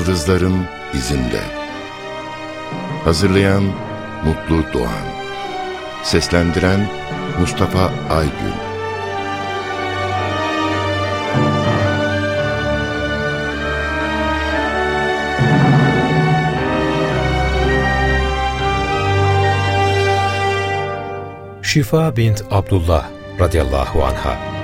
Yıldızların izinde. Hazırlayan Mutlu Doğan. Seslendiren Mustafa Aygün. Şifa bint Abdullah radıyallahu anha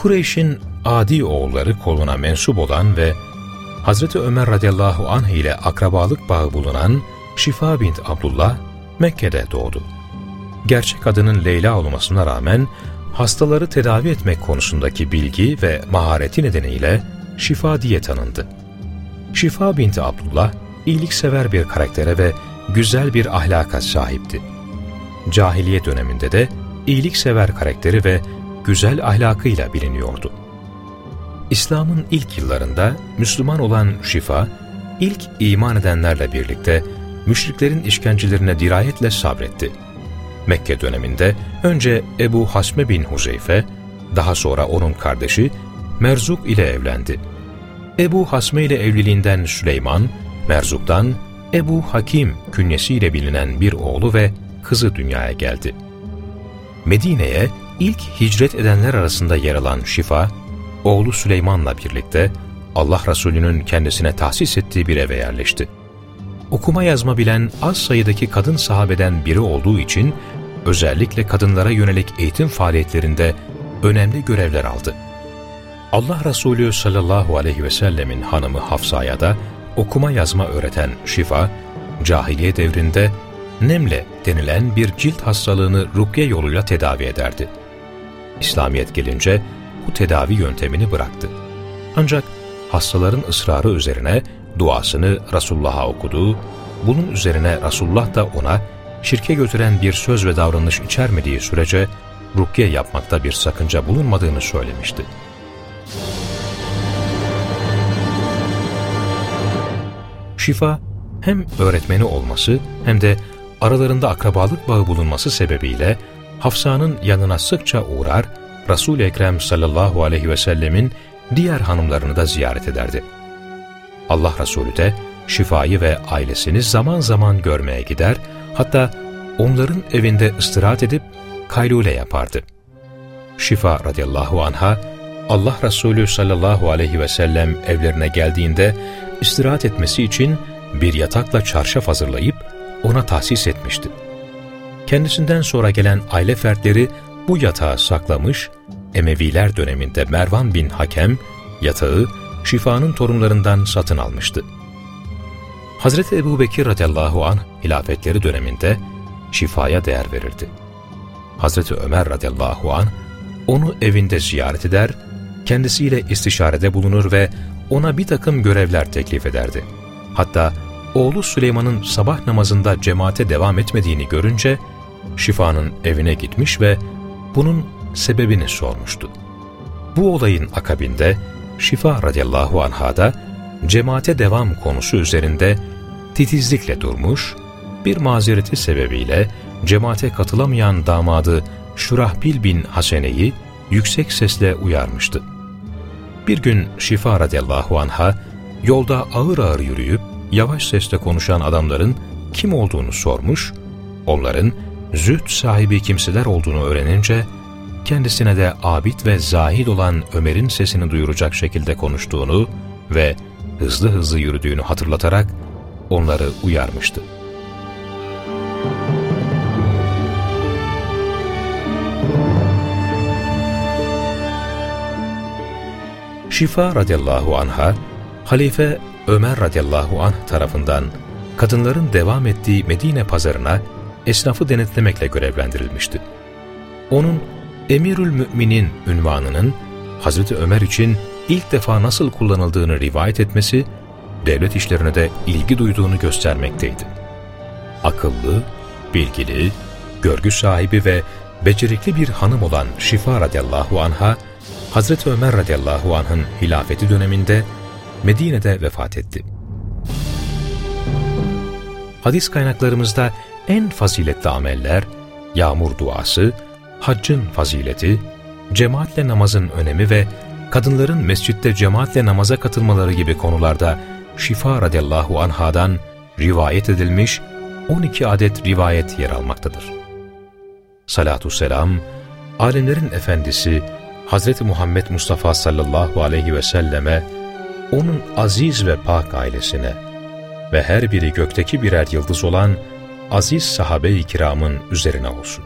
Kureyş'in adi oğulları koluna mensup olan ve Hazreti Ömer radıyallahu anh ile akrabalık bağı bulunan Şifa bint Abdullah Mekke'de doğdu. Gerçek adının Leyla olmasına rağmen hastaları tedavi etmek konusundaki bilgi ve mahareti nedeniyle Şifa diye tanındı. Şifa binti Abdullah, iyiliksever bir karaktere ve güzel bir ahlaka sahipti. Cahiliye döneminde de iyiliksever karakteri ve güzel ahlakıyla biliniyordu. İslam'ın ilk yıllarında Müslüman olan Şifa, ilk iman edenlerle birlikte müşriklerin işkencelerine dirayetle sabretti. Mekke döneminde önce Ebu Hasme bin Huzeyfe, daha sonra onun kardeşi Merzuk ile evlendi. Ebu Hasme ile evliliğinden Süleyman, Merzuk'tan Ebu Hakim künyesiyle bilinen bir oğlu ve kızı dünyaya geldi. Medine'ye ilk hicret edenler arasında yer alan Şifa, oğlu Süleyman'la birlikte Allah Resulü'nün kendisine tahsis ettiği bir eve yerleşti. Okuma yazma bilen az sayıdaki kadın sahabeden biri olduğu için özellikle kadınlara yönelik eğitim faaliyetlerinde önemli görevler aldı. Allah Resulü sallallahu aleyhi ve sellemin hanımı Hafsa'ya da okuma yazma öğreten Şifa, cahiliye devrinde nemle denilen bir cilt hastalığını rukye yoluyla tedavi ederdi. İslamiyet gelince bu tedavi yöntemini bıraktı. Ancak hastaların ısrarı üzerine duasını Resulullah'a okudu, bunun üzerine Resulullah da ona şirke götüren bir söz ve davranış içermediği sürece rukiye yapmakta bir sakınca bulunmadığını söylemişti. Şifa hem öğretmeni olması hem de aralarında akrabalık bağı bulunması sebebiyle Hafsa'nın yanına sıkça uğrar, Resul-i Ekrem sallallahu aleyhi ve sellemin diğer hanımlarını da ziyaret ederdi. Allah Resulü de şifayı ve ailesini zaman zaman görmeye gider, hatta onların evinde istirahat edip kaylule yapardı. Şifa radıyallahu anha, Allah Resulü sallallahu aleyhi ve sellem evlerine geldiğinde istirahat etmesi için bir yatakla çarşaf hazırlayıp ona tahsis etmişti. Kendisinden sonra gelen aile fertleri bu yatağı saklamış, Emeviler döneminde Mervan bin Hakem yatağı şifanın torunlarından satın almıştı. Hazreti Ebu Bekir radıyallahu anh hilafetleri döneminde şifaya değer verirdi. Hazreti Ömer radıyallahu anh onu evinde ziyaret eder, kendisiyle istişarede bulunur ve ona bir takım görevler teklif ederdi. Hatta oğlu Süleyman'ın sabah namazında cemaate devam etmediğini görünce Şifa'nın evine gitmiş ve bunun sebebini sormuştu. Bu olayın akabinde Şifa radıyallahu anha da cemaate devam konusu üzerinde titizlikle durmuş, bir mazereti sebebiyle cemaate katılamayan damadı Şurahbil bin Hasene'yi yüksek sesle uyarmıştı. Bir gün Şifa radıyallahu anha yolda ağır ağır yürüyüp yavaş sesle konuşan adamların kim olduğunu sormuş, onların züht sahibi kimseler olduğunu öğrenince, kendisine de abid ve zahid olan Ömer'in sesini duyuracak şekilde konuştuğunu ve hızlı hızlı yürüdüğünü hatırlatarak onları uyarmıştı. Şifa radıyallahu anha, Halife Ömer radıyallahu anh tarafından kadınların devam ettiği Medine pazarına esnafı denetlemekle görevlendirilmişti. Onun Emirül Müminin ünvanının Hazreti Ömer için ilk defa nasıl kullanıldığını rivayet etmesi, devlet işlerine de ilgi duyduğunu göstermekteydi. Akıllı, bilgili, görgü sahibi ve becerikli bir hanım olan Şifa radıyallahu anha, Hazreti Ömer radıyallahu anh'ın hilafeti döneminde Medine'de vefat etti. hadis kaynaklarımızda en faziletli ameller, yağmur duası, haccın fazileti, cemaatle namazın önemi ve kadınların mescitte cemaatle namaza katılmaları gibi konularda Şifa radıyallahu anhadan rivayet edilmiş 12 adet rivayet yer almaktadır. Salatü selam, alemlerin efendisi Hz. Muhammed Mustafa sallallahu aleyhi ve selleme, onun aziz ve pak ailesine ve her biri gökteki birer yıldız olan aziz sahabe-i kiramın üzerine olsun.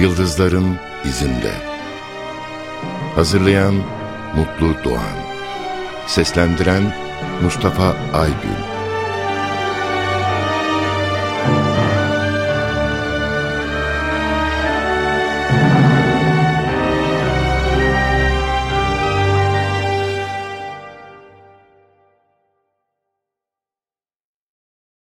Yıldızların izinde. Hazırlayan Mutlu Doğan. Seslendiren Mustafa Aygün